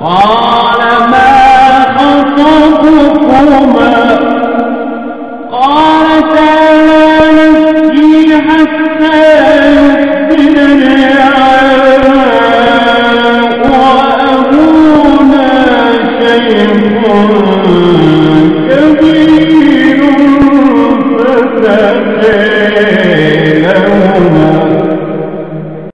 قال ما خطبكما؟ قال لا نسجي حتى يسجدنا وأبونا شيخ كبير فتكلمنا